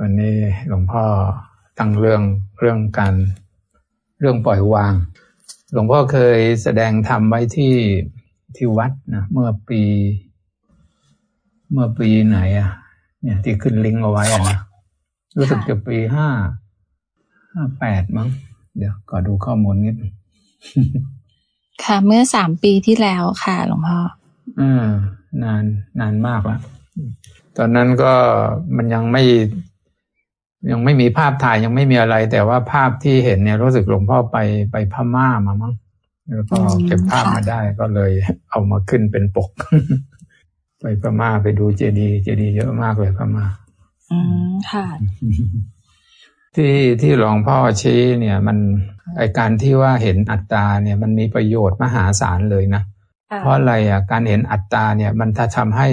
วันนี้หลวงพ่อตั้งเรื่องเรื่องการเรื่องปล่อยวาง หลวงพ่อเคยแสดงธรรมไว้ที่ที่วัดนะเมื่อปี เมื่อปีไหนอะ เนี่ย ที่ขึ้นลิงก์เอาไว้อะนะรู้สึกจะปีห้าห้าแปดมั้ง เดี๋ยวก็ดูข้อมูลนิด ค่ะ เมื่อสามปีที่แล้วค่ะ หลวงพ่ออืมนานนานมากแล้วตอนนั้นก็มันยังไม่ ยังไม่มีภาพถ่ายยังไม่มีอะไร แต่ว่าภาพที่เห็นเนี่ยรู้สึกหลวงพ่อไปไปพม่ามามั้งแล้วก็เก็บภาพมาได้ก็เลยเอามาขึ้นเป็นปก ไปพม่าไปดูเจดีย์เจดีย์เยอะมากเลยพม่าอืมค่ะ ที่ที่หลวงพ่อชี้เนี่ย มันไอการที่ว่าเห็นอัตตาเนี่ย มันมีประโยชน์มหาศาลเลยนะเพราะอะไรอะการเห็นอัตตาเนี่ย มันถ้าทำให้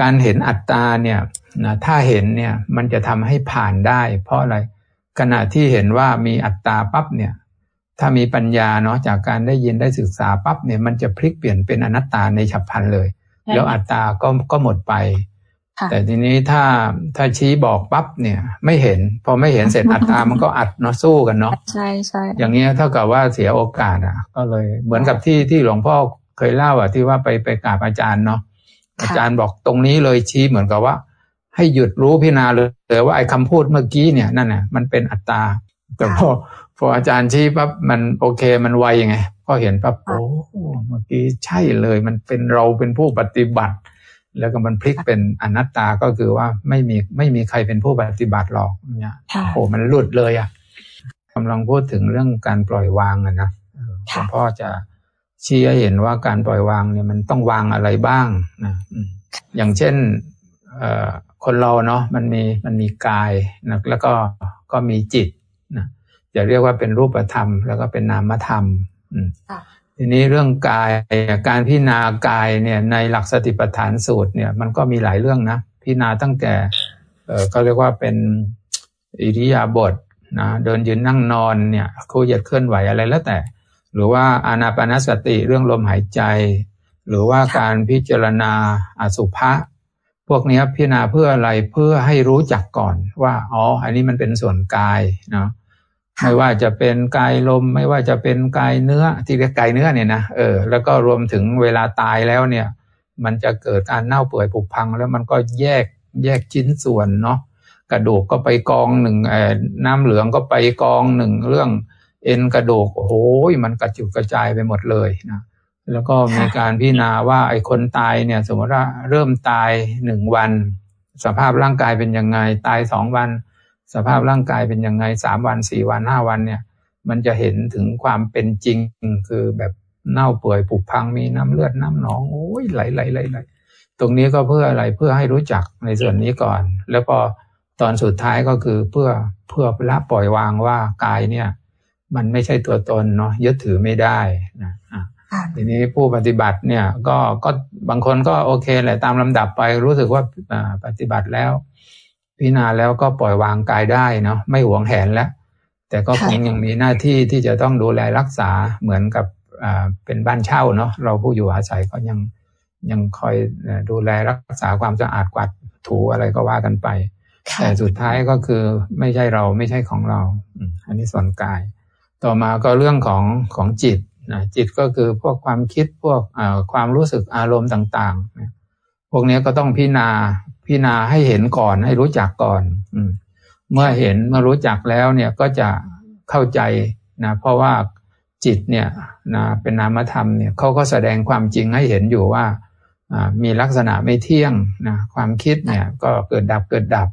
การเห็นอัตตาเนี่ยนะถ้าเห็นเนี่ยมันจะทำให้ผ่านได้ เพราะอะไรขณะที่เห็นว่ามีอัตตาปั๊บเนี่ยถ้ามีปัญญาเนาะจากการได้ยินได้ศึกษาปั๊บเนี่ยมันจะพลิกเปลี่ยนเป็นอนัตตาในฉับพลันเลย แล้วอัตตาก็ก็หมดไป แต่ทีนี้ถ้าถ้าชี้บอกปั๊บเนี่ยไม่เห็น พอไม่เห็นเสร็จอัตตามันก็อัดเนาะสู้กันเนาะใช่ใช่อย่างนี้เท่ากับว่าเสียโอกาสอะ ก็เลยเหมือนกับที่ที่หลวงพ่อเคยเล่าอะที่ว่าไปไปกราบอาจารย์เนาะ อาจารย์บอกตรงนี้เลยชี้เหมือนกับว่า ให้หยุดรู้พิจารณาเลยว่าไอ้คาพูดเมื่อกี้เนี่ยนั่นน่ะมันเป็นอัตตา แต่พอพออาจารย์ชี้ปั๊บมันโอเคมันไวยังไงพอเห็นปั๊บโอ้เมื่อกี้ใช่เลยมันเป็นเราเป็นผู้ปฏิบัติ แล้วก็มันพลิกเป็นอนัตตาก็คือว่าไม่มีไม่มีใครเป็นผู้ปฏิบัติหรอกเนี่ยโอ้มันหลุดเลยอะกำลังพูดถึงเรื่องการปล่อยวางอะนะหลวงพ่อจะ ชี้ให้เห็นว่าการปล่อยวางเนี่ยมันต้องวางอะไรบ้างนะอย่างเช่นคนเราเนาะมันมีมันมีกายนะแล้วก็ก็มีจิตนะจะเรียกว่าเป็นรูปธรรม แล้วก็เป็นนามธรรมทีนี้เรื่องกายการพิจารณากายเนี่ยในหลักสติปัฏฐานสูตรเนี่ยมันก็มีหลายเรื่องนะพิจารณาตั้งแต่เออก็เรียกว่าเป็นอิริยาบถนะเดินยืนนั่งนอนเนี่ยคู่เหยียดเคลื่อนไหวอะไรแล้วแต่ หรือว่าอานาปานสติเรื่องลมหายใจ หรือว่าการพิจารณาอสุภะพวกนี้พิจารณาเพื่ออะไรเพื่อให้รู้จักก่อนว่าอ๋ออันนี้มันเป็นส่วนกายเนาะไม่ว่าจะเป็นกายลม ไม่ว่าจะเป็นกายเนื้อที่เรียกกายเนื้อเนี่ยนะเออแล้วก็รวมถึงเวลาตายแล้วเนี่ย มันจะเกิดการเน่าเปื่อยผุพัง แล้วมันก็แยกแยกชิ้นส่วนเนาะกระดูกก็ไปกองหนึ่งน้ำเหลืองก็ไปกองหนึ่งเรื่อง เอ็นกระดูกโอ้โหมันกระจุกกระจายไปหมดเลยนะแล้วก็มีการพิจารณาว่าไอ้คนตายเนี่ย สมมติว่าเริ่มตายหนึ่งวัน สภาพร่างกายเป็นยังไง ตายสองวัน สภาพร่างกายเป็นยังไงสามวันสี่วันห้าวันเนี่ย มันจะเห็นถึงความเป็นจริงคือแบบเน่าเปื่อยผุพังมีน้ำเลือดน้ำหนองโอ้ยไหลไหลไหลไหลตรงนี้ก็เพื่ออะไรเพื่อให้รู้จักในส่วนนี้ก่อน แล้วพอตอนสุดท้ายก็คือเพื่อเพื่อละปล่อยวางว่ากายเนี่ย มันไม่ใช่ตัวตนเนาะยึดถือไม่ได้นะทีนี้ผู้ปฏิบัติเนี่ยก็ก็บางคนก็โอเคแหละตามลำดับไปรู้สึกว่าปฏิบัติแล้ว พิจารณาแล้วก็ปล่อยวางกายได้เนาะไม่หวงแหนแล้ว แต่ก็คงยังมีหน้าที่ที่จะต้องดูแลรักษาเหมือนกับเป็นบ้านเช่าเนาะเราผู้อยู่อาศัยก็ยังยังคอยดูแลรักษาความสะอาดกวาดถูอะไรก็ว่ากันไป แต่สุดท้ายก็คือไม่ใช่เราไม่ใช่ของเรา อันนี้ส่วนกาย ต่อมาก็เรื่องของของจิตนะจิตก็คือพวกความคิดพวกความรู้สึกอารมณ์ต่างๆนะพวกนี้ก็ต้องพิจารณาพิจารณาให้เห็นก่อนให้รู้จักก่อนอเมื่อเห็นเมื่อรู้จักแล้วเนี่ยก็จะเข้าใจนะเพราะว่าจิตเนี่ยนะเป็นนามธรรมเนี่ยเขาก็แสดงความจริงให้เห็นอยู่ว่ามีลักษณะไม่เที่ยงนะความคิดเนี่ยก็เกิดดับเกิดดับ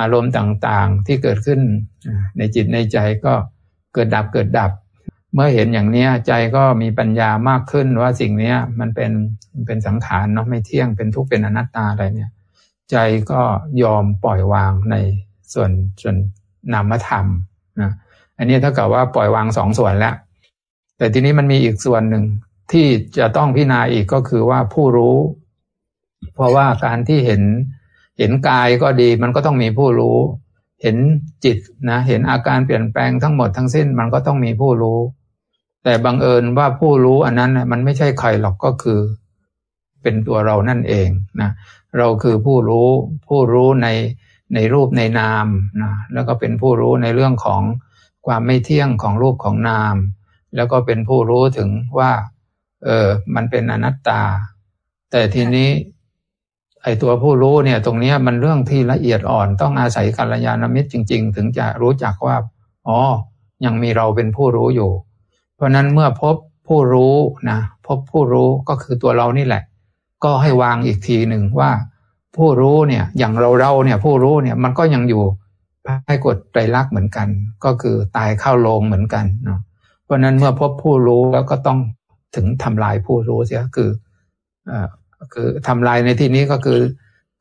อารมณ์ต่างๆที่เกิดขึ้นในจิตในใจก็ เกิดดับเกิดดับ เมื่อเห็นอย่างนี้ใจก็มีปัญญามากขึ้นว่าสิ่งเนี้ยมันเป็นเป็นสังขารเนาะไม่เที่ยงเป็นทุกข์เป็นอนัตตาอะไรเนี่ย ใจก็ยอมปล่อยวางในส่วนส่วนนามธรรมนะอันนี้เท่ากับว่าปล่อยวางสองส่วนแล้ว แต่ทีนี้มันมีอีกส่วนหนึ่งที่จะต้องพิจารณาอีกก็คือว่าผู้รู้ เพราะว่าการที่เห็นเห็นกายก็ดี มันก็ต้องมีผู้รู้ เห็นจิตนะเห็นอาการเปลี่ยนแปลงทั้งหมดทั้งสิ้นมันก็ต้องมีผู้รู้ แต่บังเอิญว่าผู้รู้อันนั้นมันไม่ใช่ใครหรอกก็คือ เป็นตัวเรานั่นเองนะเราคือผู้รู้ผู้รู้ในในรูปในนามนะแล้วก็เป็นผู้รู้ในเรื่องของความไม่เที่ยงของรูปของนาม แล้วก็เป็นผู้รู้ถึงว่าเออมันเป็นอนัตตา แต่ทีนี้ ไอตัวผู้รู้เนี่ยตรงนี้มันเรื่องที่ละเอียดอ่อนต้องอาศัยกัลยาณมิตรจริง ๆ ถึงจะรู้จักว่าอ๋อยังมีเราเป็นผู้รู้อยู่ เพราะนั้นเมื่อพบผู้รู้นะพบผู้รู้ก็คือตัวเรานี่แหละ ก็ให้วางอีกทีหนึ่งว่า ผู้รู้เนี่ยอย่างเราเราเนี่ยผู้รู้เนี่ยมันก็ยังอยู่ให้กดไตรลักษณ์เหมือนกัน ก็คือตายเข้าลงเหมือนกันเนาะเพราะนั้นเมื่อพบผู้รู้แล้วก็ต้องถึงทำลายผู้รู้เสียคืออ คือทำลายในที่นี้ก็คือ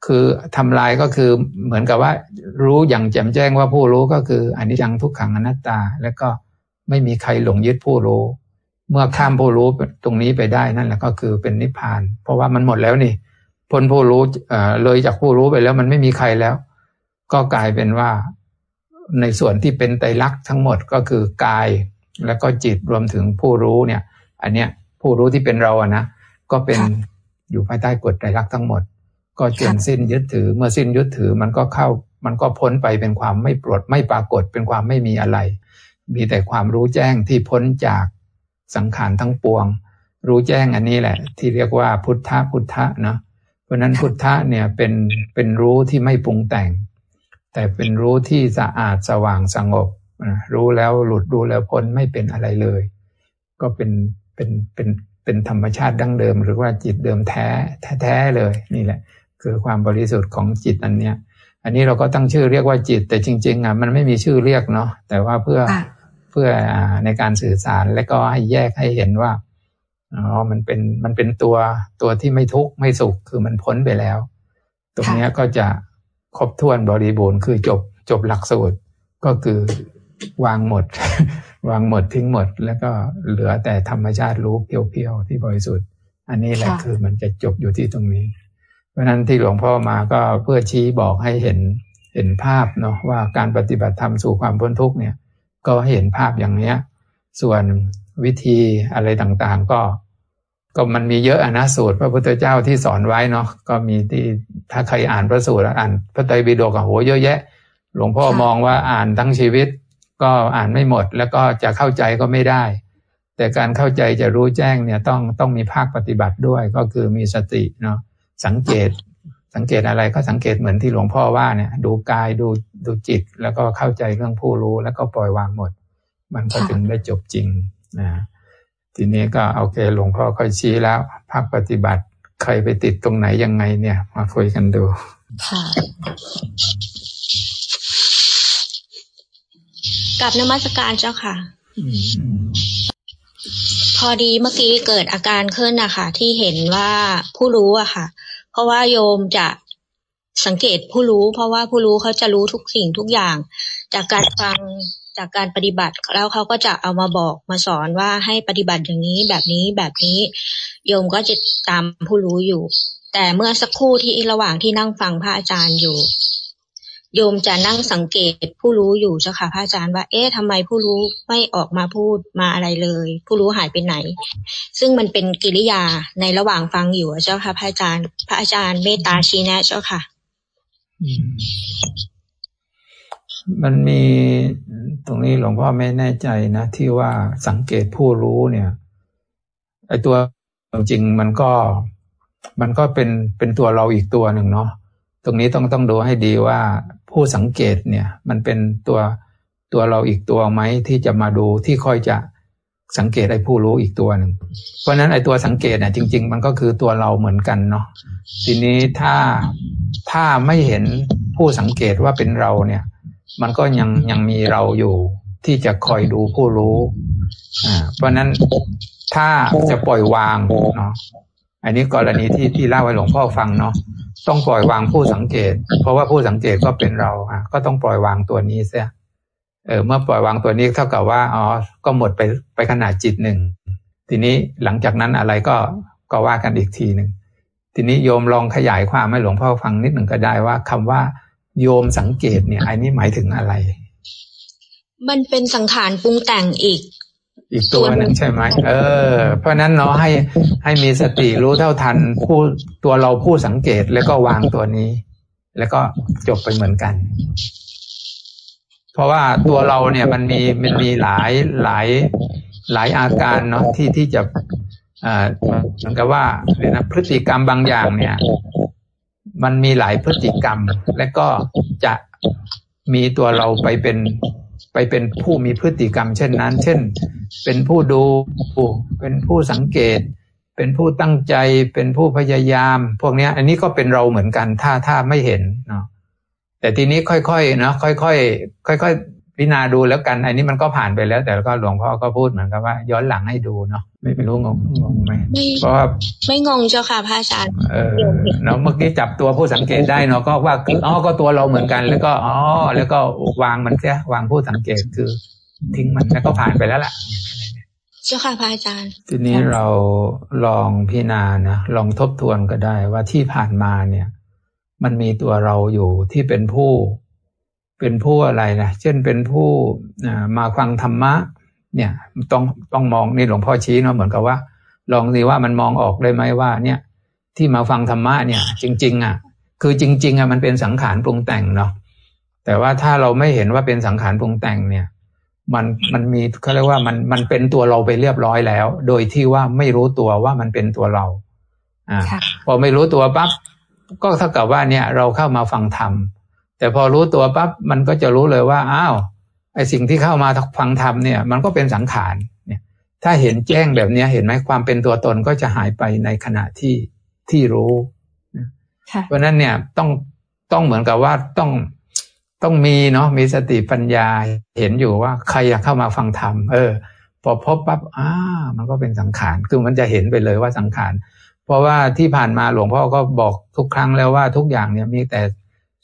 คือทำลายก็คือเหมือนกับว่า รู้อย่างแจ่มแจ้งว่าผู้รู้ก็คืออนิจจังทุกขังอนัตตา แล้วก็ไม่มีใครหลงยึดผู้รู้ เมื่อข้ามผู้รู้ตรงนี้ไปได้นั่นแหละก็คือเป็นนิพพาน เพราะว่ามันหมดแล้วนี่พ้นผู้รู้เลยจากผู้รู้ไปแล้วมันไม่มีใครแล้ว ก็กลายเป็นว่าในส่วนที่เป็นไตรลักษณ์ทั้งหมดก็คือกายแล้วก็จิตรวมถึงผู้รู้เนี่ย อันเนี้ยผู้รู้ที่เป็นเราอะนะก็เป็น อยู่ภายใต้กฎไตรลักษณ์ทั้งหมด ก็จนสิ้นยึดถือ เมื่อสิ้นยึดถือมันก็เข้า มันก็พ้นไปเป็นความไม่ปลดไม่ปรากฏเป็นความไม่มีอะไร มีแต่ความรู้แจ้งที่พ้นจากสังขารทั้งปวง รู้แจ้งอันนี้แหละ ที่เรียกว่าพุทธะพุทธะเนาะเพราะนั้นพุทธะเนี่ยเป็นเป็นรู้ที่ไม่ปรุงแต่ง แต่เป็นรู้ที่สะอาดสว่างสงบรู้แล้วหลุดรู้แล้วพ้นไม่เป็นอะไรเลย ก็เป็นเป็นเป็น เป็นธรรมชาติดั้งเดิม หรือว่าจิตเดิมแท้แท้เลย นี่แหละ คือความบริสุทธิ์ของจิตอันเนี้ย อันนี้เราก็ตั้งชื่อเรียกว่าจิต แต่จริง ๆอะมันไม่มีชื่อเรียกเนาะแต่ว่าเพื่อเพื่อในการสื่อสารและก็ให้แยกให้เห็นว่าอ๋อมันเป็นมันเป็นตัวตัวที่ไม่ทุกข์ไม่สุขคือมันพ้นไปแล้ว ตรงนี้ก็จะครบถ้วนบริบูรณ์คือจบจบหลักสูตรก็คือวางหมด วางหมดทิ้งหมด แล้วก็เหลือแต่ธรรมชาติรู้เพียวๆที่บริสุทธิ์ อันนี้แหละคือมันจะจบอยู่ที่ตรงนี้ เพราะนั้นที่หลวงพ่อมาก็เพื่อชี้บอกให้เห็นเห็นภาพเนาะว่าการปฏิบัติธรรมสู่ความพ้นทุกข์เนี่ย ก็เห็นภาพอย่างเนี้ย ส่วนวิธีอะไรต่างๆก็ ก็มันมีเยอะอนะสูตร พระพุทธเจ้าที่สอนไว้เนาะก็มีที่ถ้าใครอ่านพระสูตรอ่านพระไตรปิฎกอะโหเยอะแยะ หลวงพ่อมองว่าอ่านทั้งชีวิต ก็อ่านไม่หมด แล้วก็จะเข้าใจก็ไม่ได้ แต่การเข้าใจจะรู้แจ้งเนี่ยต้องต้องมีภาคปฏิบัติด้วยก็คือมีสติเนาะสังเกตสังเกตอะไรก็สังเกตเหมือนที่หลวงพ่อว่าเนี่ย ดูกายดูดูจิต แล้วก็เข้าใจเรื่องผู้รู้แล้วก็ปล่อยวางหมด มันก็ถึงได้จบจริงนะทีนี้ก็โอเคหลวงพ่อค่อยชี้แล้วภาคปฏิบัติใครไปติดตรงไหนยังไงเนี่ย มาคุยกันดูค่ะ กับนมัสการเจ้าค่ะ พอดีเมื่อกี้เกิดอาการขึ้นนะคะที่เห็นว่าผู้รู้อะค่ะ เพราะว่าโยมจะสังเกตผู้รู้ เพราะว่าผู้รู้เขาจะรู้ทุกสิ่งทุกอย่าง จากการฟังจากการปฏิบัติแล้วเขาก็จะเอามาบอกมาสอนว่าให้ปฏิบัติอย่างนี้แบบนี้แบบนี้ โยมก็จะตามผู้รู้อยู่ แต่เมื่อสักครู่ที่ระหว่างที่นั่งฟังพระอาจารย์อยู่ โยมจะนั่งสังเกตผู้รู้อยู่เจ้าค่ะพระอาจารย์ว่า เอ๊ะทำไมผู้รู้ไม่ออกมาพูดมาอะไรเลย ผู้รู้หายไปไหน ซึ่งมันเป็นกิริยาในระหว่างฟังอยู่เจ้าค่ะพระอาจารย์ พระอาจารย์เมตตาชี้แนะเจ้าค่ะมันมีตรงนี้หลวงพ่อไม่แน่ใจนะที่ว่าสังเกตผู้รู้เนี่ยไอตัวจริงมันก็มันก็เป็นเป็นตัวเราอีกตัวหนึ่งเนาะตรงนี้ต้องต้องดูให้ดีว่า ผู้สังเกตเนี่ย มันเป็นตัวตัวเราอีกตัวไหมที่จะมาดูที่คอยจะสังเกตไอ้ผู้รู้อีกตัวหนึ่งเพราะฉะนั้นไอ้ตัวสังเกตเนี่ยจริง ๆ มันก็คือตัวเราเหมือนกันเนาะทีนี้ถ้าถ้าไม่เห็นผู้สังเกตว่าเป็นเราเนี่ย มันก็ยังยังมีเราอยู่ที่จะคอยดูผู้รู้อ่าเพราะนั้นถ้าจะปล่อยวางเนาะ อันนี้กรณีที่ที่เล่าให้หลวงพ่อฟังเนาะต้องปล่อยวางผู้สังเกต เพราะว่าผู้สังเกตก็เป็นเราอะก็ต้องปล่อยวางตัวนี้เสียเออเมื่อปล่อยวางตัวนี้เท่ากับว่าอ๋อก็หมดไปไปขนาดจิตหนึ่งทีนี้หลังจากนั้นอะไรก็ก็ว่ากันอีกทีหนึ่งทีนี้โยมลองขยายความให้หลวงพ่อฟังนิดหนึ่งก็ได้ว่าคำว่า โยมสังเกตเนี่ยอันนี้หมายถึงอะไร มันเป็นสังขารปรุงแต่งอีก อีกตัวหนึ่งใช่ไหมเออ เพราะนั้นเนาะให้ให้มีสติรู้เท่าทันผู้ตัวเราผู้สังเกตแล้วก็วางตัวนี้ แล้วก็จบไปเหมือนกัน เพราะว่าตัวเราเนี่ยมันมีมันมีหลายหลายหลายอาการเนาะที่ที่จะอ่าเหมือนกับว่าเนี่ยนะพฤติกรรมบางอย่างเนี่ย มันมีหลายพฤติกรรม และก็จะมีตัวเราไปเป็นไปเป็นผู้มีพฤติกรรม เช่นนั้น เช่น เป็นผู้ดู เป็นผู้สังเกต เป็นผู้ตั้งใจ เป็นผู้พยายาม พวกนี้อันนี้ก็เป็นเราเหมือนกัน ถ้าถ้าไม่เห็นเนาะแต่ทีนี้ค่อยๆเนาะค่อยๆค่อยๆพิจารณาดูแล้วกัน อันนี้มันก็ผ่านไปแล้ว แต่ก็หลวงพ่อก็พูดเหมือนกับว่า ย้อนหลังให้ดูเนาะไม่ไม่รู้งงงงไหมเพราะว่าไม่งงเจ้าค่ะพระอาจารย์เออเนาะเมื่อกี้จับตัวผู้สังเกตได้เนาะก็ว่าอ๋อก็ตัวเราเหมือนกัน แล้วก็อ๋อแล้วก็วางมันแค่วางผู้สังเกตคือ ทิ้งมันแล้วก็ผ่านไปแล้วล่ะเจ้าค่ะพระอาจารย์ ทีนี้เราลองพิจารณานะลองทบทวนก็ได้ว่าที่ผ่านมาเนี่ย มันมีตัวเราอยู่ที่เป็นผู้ เป็นผู้อะไรนะเช่นเป็นผู้มาฟังธรรมะ เนี่ยต้องต้องมองนี่หลวงพ่อชี้เนาะเหมือนกับว่า ลองดีว่ามันมองออกได้ไหมว่า เนี่ย ที่มาฟังธรรมะเนี่ย จริง ๆ อะ คือจริง ๆอะมันเป็นสังขารปรุงแต่งเนาะแต่ว่าถ้าเราไม่เห็นว่าเป็นสังขารปรุงแต่งเนี่ย มันมันมีเขาเรียกว่ามันมันเป็นตัวเราไปเรียบร้อยแล้ว โดยที่ว่าไม่รู้ตัวว่ามันเป็นตัวเรา อ่า พอไม่รู้ตัวปั๊บก็เท่ากับว่าเนี่ยเราเข้ามาฟังธรรมแต่พอรู้ตัวปั๊บมันก็จะรู้เลยว่าอ้าวไอสิ่งที่เข้ามาฟังธรรมเนี่ย มันก็เป็นสังขารเนี่ย ถ้าเห็นแจ้งแบบนี้เห็นไหมความเป็นตัวตนก็จะหายไปในขณะที่ที่รู้เพราะนั้นเนี่ยต้องต้องเหมือนกับว่าต้อง ต้องมีเนาะมีสติปัญญาเห็นอยู่ว่าใครอยากเข้ามาฟังธรรมเออ พอพบปั๊บอ้ามันก็เป็นสังขารคือมันจะเห็นไปเลยว่าสังขารเพราะว่าที่ผ่านมาหลวงพ่อก็บอกทุกครั้งแล้วว่าทุกอย่างเนี่ยมีแต่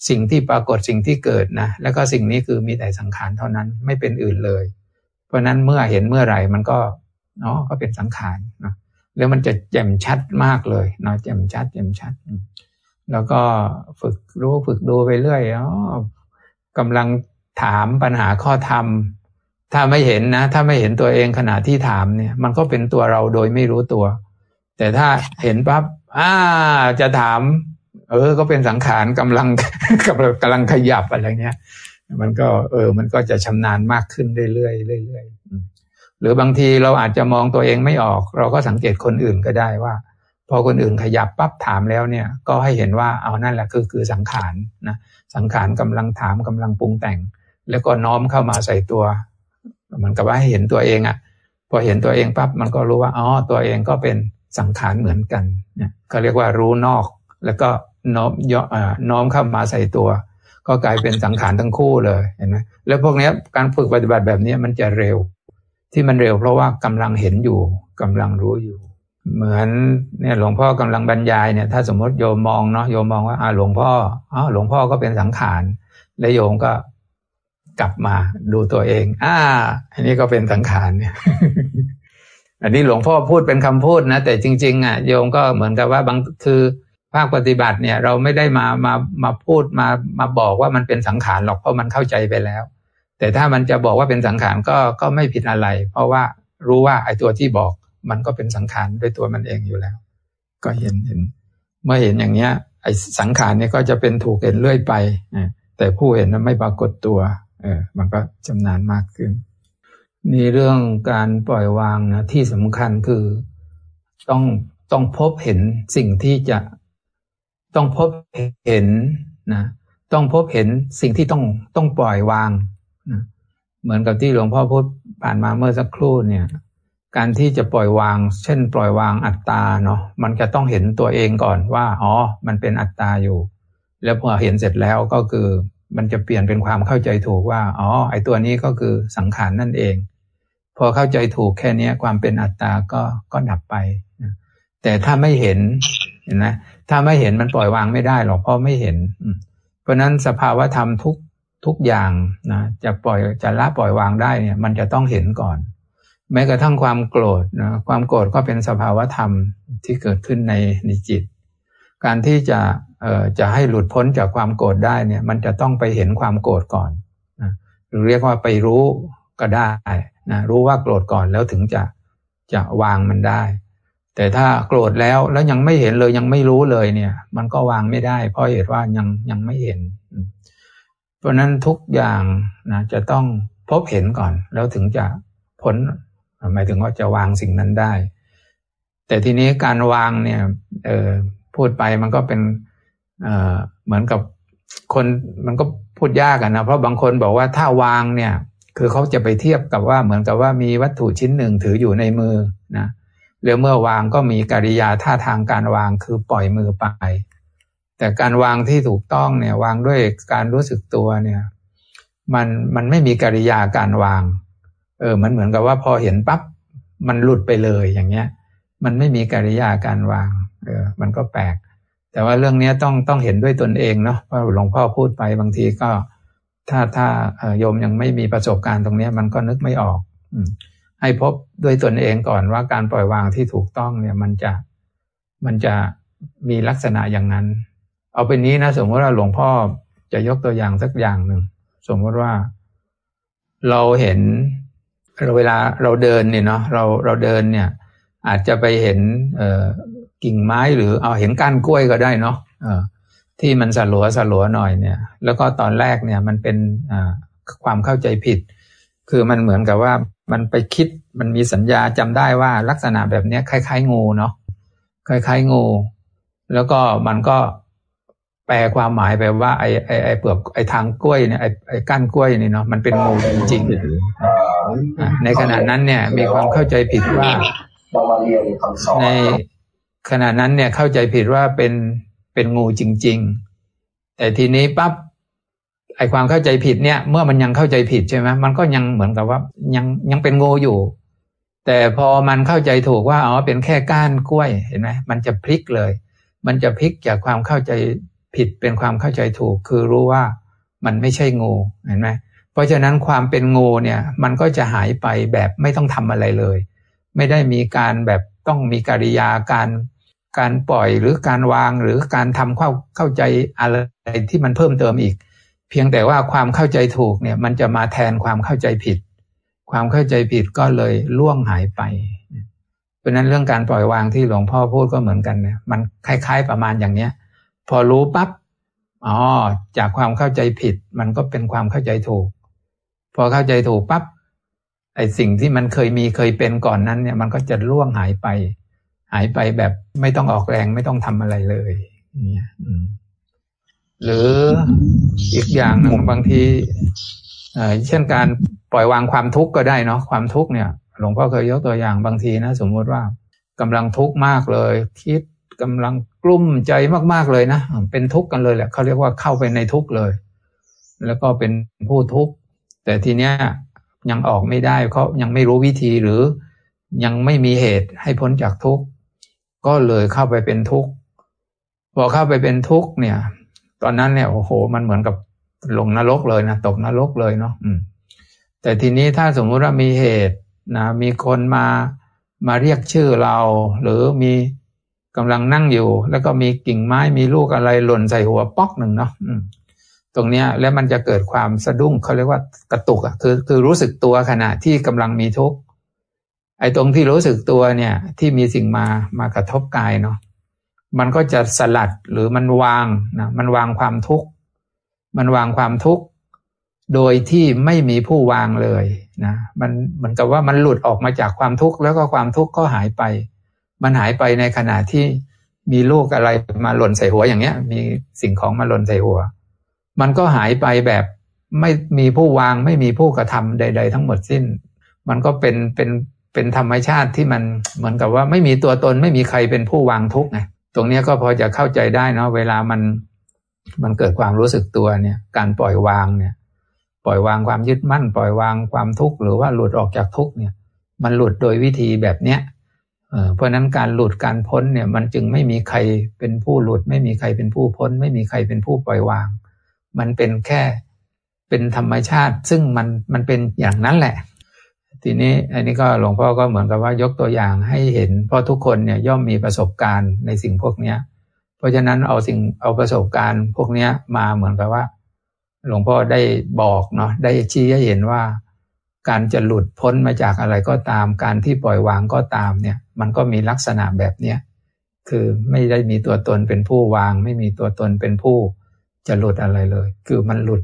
สิ่งที่ปรากฏสิ่งที่เกิดนะแล้วก็สิ่งนี้คือมีแต่สังขารเท่านั้นไม่เป็นอื่นเลย เพราะนั้นเมื่อเห็นเมื่อไหร่มันก็เนาะก็เป็นสังขารนะแล้วมันจะแจ่มชัดมากเลยเนาะแจ่มชัดแจ่มชัด แล้วก็ฝึกรู้ฝึกดูไปเรื่อยอ๋อ กำลังถามปัญหาข้อธรรม ถ้าไม่เห็นนะ ถ้าไม่เห็นตัวเองขณะที่ถามเนี่ย มันก็เป็นตัวเราโดยไม่รู้ตัว แต่ถ้าเห็นปั๊บอ่าจะถาม เออ ก็เป็นสังขารกำลังกำลังกำลังขยับอะไรเงี้ย มันก็ เออ มันก็จะชำนาญมากขึ้นเรื่อยๆเรื่อยๆหรือบางทีเราอาจจะมองตัวเองไม่ออก เราก็สังเกตคนอื่นก็ได้ว่าพอคนอื่นขยับปั๊บถามแล้วเนี่ย ก็ให้เห็นว่าเอานั่นแหละคือคือสังขารนะ สังขารกำลังถามกำลังปรุงแต่ง แล้วก็น้อมเข้ามาใส่ตัว มันกับว่าให้เห็นตัวเองอะ่ะ พอเห็นตัวเองปั๊บมันก็รู้ว่าอ๋อตัวเองก็เป็นสังขารเหมือนกันเนี่ยก็เรียกว่ารู้นอก แล้วก็น้อมย่อน้อมเข้ามาใส่ตัว ก็กลายเป็นสังขารทั้งคู่เลยเห็นไหมแล้วพวกนี้การฝึกปฏิบัติแบบนี้มันจะเร็ว ที่มันเร็วเพราะว่ากำลังเห็นอยู่กำลังรู้อยู่ เหมือนเนี่ยหลวงพ่อกำลังบรรยายเนี่ย ถ้าสมมติโยมมองเนาะโยมมองว่าอ่าหลวงพ่ออ๋อหลวงพ่อก็เป็นสังขารและโยมก็กลับมาดูตัวเอง อ่า อันนี้ก็เป็นสังขารเนี่ย อันนี้หลวงพ่อพูดเป็นคำพูดนะ แต่จริง ๆ อะ โยมก็เหมือนกับว่าบางคือภาคปฏิบัติเนี่ย เราไม่ได้มามามาพูดมามาบอกว่ามันเป็นสังขารหรอกเพราะมันเข้าใจไปแล้ว แต่ถ้ามันจะบอกว่าเป็นสังขารก็ก็ไม่ผิดอะไร เพราะว่ารู้ว่าไอ้ตัวที่บอก มันก็เป็นสังขารด้วยตัวมันเองอยู่แล้ว ก็เห็นเห็น เมื่อเห็นอย่างเนี้ย ไอ้สังขารเนี่ยก็จะเป็นถูกเห็นเรื่อยไปแต่ผู้เห็นนั้นไม่ปรากฏตัว เออ มันก็จำนานมากขึ้นนี่เรื่องการปล่อยวางนะที่สำคัญคือต้องต้องพบเห็นสิ่งที่จะต้องพบเห็นนะต้องพบเห็นสิ่งที่ต้องต้องปล่อยวางนะเหมือนกับที่หลวงพ่อพูดผ่านมาเมื่อสักครู่เนี่ย การที่จะปล่อยวาง เช่น ปล่อยวางอัตตาเนาะมันจะต้องเห็นตัวเองก่อนว่า อ๋อ มันเป็นอัตตาอยู่ แล้วพอเห็นเสร็จแล้วก็คือ มันจะเปลี่ยนเป็นความเข้าใจถูกว่า อ๋อ ไอตัวนี้ก็คือสังขารนั่นเอง พอเข้าใจถูกแค่นี้ความเป็นอัตตาก็ก็ดับไปแต่ถ้าไม่เห็นเห็นไหมถ้าไม่เห็นมันปล่อยวางไม่ได้หรอกเพราะไม่เห็น เพราะนั้นสภาวะธรรมทุกทุกอย่างนะจะปล่อยจะละปล่อยวางได้เนี่ย มันจะต้องเห็นก่อน แม้กระทั่งความโกรธนะความโกรธก็เป็นสภาวธรรมที่เกิดขึ้นในในจิต การที่จะเอ่อจะให้หลุดพ้นจากความโกรธได้เนี่ยมันจะต้องไปเห็นความโกรธก่อนนะหรือเรียกว่าไปรู้ก็ได้นะรู้ว่าโกรธก่อนแล้วถึงจะจะวางมันได้ แต่ถ้าโกรธแล้วแล้วยังไม่เห็นเลยยังไม่รู้เลยเนี่ย มันก็วางไม่ได้ เพราะเหตุว่ายังยังไม่เห็น เพราะนั้นทุกอย่างนะจะต้องพบเห็นก่อนแล้วถึงจะพ้น หมายถึงว่าจะวางสิ่งนั้นได้ แต่ทีนี้การวางเนี่ยเออพูดไปมันก็เป็นเออเหมือนกับคนมันก็พูดยากนะเพราะบางคนบอกว่าถ้าวางเนี่ย คือเขาจะไปเทียบกับว่าเหมือนกับว่ามีวัตถุชิ้นหนึ่งถืออยู่ในมือนะแล้วเมื่อวางก็มีกิริยาท่าทางการวางคือปล่อยมือไป แต่การวางที่ถูกต้องเนี่ยวางด้วยการรู้สึกตัวเนี่ย มันมันไม่มีกิริยาการวาง เออมันเหมือนกับว่าพอเห็นปั๊บมันหลุดไปเลยอย่างเงี้ย มันไม่มีกิริยาการวาง เออ มันก็แปลก แต่ว่าเรื่องนี้ต้องต้องเห็นด้วยตนเองเนาะว่าหลวงพ่อพูดไปบางทีก็ ถ้าถ้าโยมยังไม่มีประสบการณ์ตรงนี้มันก็นึกไม่ออกอืมให้พบด้วยตนเองก่อนว่าการปล่อยวางที่ถูกต้องเนี่ย มันจะมันจะมีลักษณะอย่างนั้น เอาเป็นนี้นะสมมติว่าหลวงพ่อจะยกตัวอย่างสักอย่างหนึ่งสมมติว่า เราเห็น เราเวลาเราเดินเนี่ยเนาะเราเราเดินเนี่ย อาจจะไปเห็นเอ่อกิ่งไม้หรือเอาเห็นก้านกล้วยก็ได้เนาะเออที่มันสลัวสลัวหน่อยเนี่ย แล้วก็ตอนแรกเนี่ยมันเป็นความเข้าใจผิด คือมันเหมือนกับว่ามันไปคิดมันมีสัญญาจำได้ว่าลักษณะแบบนี้คล้ายๆงูเนาะคล้ายๆงู แล้วก็มันก็แปลความหมายไปว่าไอ้ไอ้ไอ้เปลือกไอ้ทางกล้วยเนี่ยไอ้ไอ้ก้านกล้วยนี่เนาะมันเป็นงูจริงๆ ในขณะนั้นเนี่ยมีความเข้าใจผิดว่าในขณะนั้นเนี่ยเข้าใจผิดว่าเป็นเป็นงูจริง ๆ แต่ทีนี้ปั๊บไอความเข้าใจผิดเนี่ย เมื่อมันยังเข้าใจผิดใช่ไหมมันก็ยังเหมือนกับว่ายังยังเป็นงูอยู่ แต่พอมันเข้าใจถูกว่าอ๋อเป็นแค่ก้านกล้วยเห็นไหมมันจะพลิกเลย มันจะพลิกจากความเข้าใจผิดเป็นความเข้าใจถูก คือรู้ว่ามันไม่ใช่งูเห็นไหม ราะฉะนั้นความเป็นงูเนี่ยมันก็จะหายไปแบบไม่ต้องทำอะไรเลย ไม่ได้มีการแบบต้องมีกิริยาการการปล่อยหรือการวางหรือการทำเข้าเข้าใจอะไรที่มันเพิ่มเติมอีก เพียงแต่ว่าความเข้าใจถูกเนี่ยมันจะมาแทนความเข้าใจผิด ความเข้าใจผิดก็เลยล่วงหายไป เพราะนั้นเรื่องการปล่อยวางที่หลวงพ่อพูดก็เหมือนกันเนี่ยมันคล้ายๆประมาณอย่างเนี้ย พอรู้ปั๊บอ๋อจากความเข้าใจผิด มันก็เป็นความเข้าใจถูก พอเข้าใจถูกปั๊บไอสิ่งที่มันเคยมีเคยเป็นก่อนนั้น เนี่ย มันก็จะล่วงหายไป หายไปแบบไม่ต้องออกแรงไม่ต้องทำอะไรเลยเนี่ยหรืออีกอย่างหนึ่งบางทีเช่นการปล่อยวางความทุกข์ก็ได้เนาะความทุกข์เนี่ย หลวงพ่อเคยยกตัวอย่างบางทีนะสมมติว่ากำลังทุกข์มากเลย คิดกำลังกลุ้มใจมากๆเลยนะเป็นทุกข์กันเลยแหละเขาเรียกว่าเข้าไปในทุกข์เลย แล้วก็เป็นผู้ทุกข์ แต่ทีเนี้ยยังออกไม่ได้เขายังไม่รู้วิธีหรือยังไม่มีเหตุให้พ้นจากทุกข์ ก็เลยเข้าไปเป็นทุกข์พอเข้าไปเป็นทุกข์เนี่ย ตอนนั้นเนี่ยโอ้โห มันเหมือนกับลงนรกเลยนะตกนรกเลยเนาะแต่ทีนี้ถ้าสมมุติว่ามีเหตุนะมีคนมามาเรียกชื่อเรา หรือมีกำลังนั่งอยู่ แล้วก็มีกิ่งไม้มีลูกอะไรหล่นใส่หัวป๊อกหนึ่งเนาะ ตรงเนี้ยแล้วมันจะเกิดความสะดุ้งเขาเรียกว่ากระตุกอะคือคือรู้สึกตัวขณะที่กำลังมีทุกข์ไอ้ตรงที่รู้สึกตัวเนี่ย ที่มีสิ่งมามากระทบกายเนาะมันก็จะสลัดหรือมันวางนะมันวางความทุกข์มันวางความทุกข์โดยที่ไม่มีผู้วางเลยนะมันเหมือนกับว่ามันหลุดออกมาจากความทุกข์แล้วก็ความทุกข์ก็หายไป มันหายไปในขณะที่มีลูกอะไรมาหล่นใส่หัวอย่างเงี้ย มีสิ่งของมาหล่นใส่หัว มันก็หายไปแบบไม่มีผู้วางไม่มีผู้กระทำใด ๆ ทั้งหมดสิ้น มันก็เป็นเป็นเป็นธรรมชาติที่มันเหมือนกับว่าไม่มีตัวตนไม่มีใครเป็นผู้วางทุกข์ไงตรงนี้ก็พอจะเข้าใจได้เนาะเวลามันมันเกิดความรู้สึกตัวเนี่ย การปล่อยวางเนี่ย ปล่อยวางความยึดมั่น ปล่อยวางความทุกข์หรือว่าหลุดออกจากทุกข์เนี่ย มันหลุดโดยวิธีแบบเนี้ยเพราะนั้นการหลุดการพ้นเนี่ย มันจึงไม่มีใครเป็นผู้หลุด ไม่มีใครเป็นผู้พ้น ไม่มีใครเป็นผู้ปล่อยวาง มันเป็นแค่เป็นธรรมชาติ ซึ่งมันมันเป็นอย่างนั้นแหละ ทีนี้อันนี้ก็หลวงพ่อก็เหมือนกับว่ายกตัวอย่างให้เห็น เพราะทุกคนเนี่ยย่อมมีประสบการณ์ในสิ่งพวกเนี้ย เพราะฉะนั้นเอาสิ่งเอาประสบการณ์พวกเนี้ยมาเหมือนกับว่า หลวงพ่อได้บอกเนาะได้ชี้ให้เห็นว่า การจะหลุดพ้นมาจากอะไรก็ตาม การที่ปล่อยวางก็ตามเนี่ย มันก็มีลักษณะแบบเนี้ยคือไม่ได้มีตัวตนเป็นผู้วาง ไม่มีตัวตนเป็นผู้ จะหลุดอะไรเลย คือมันหลุด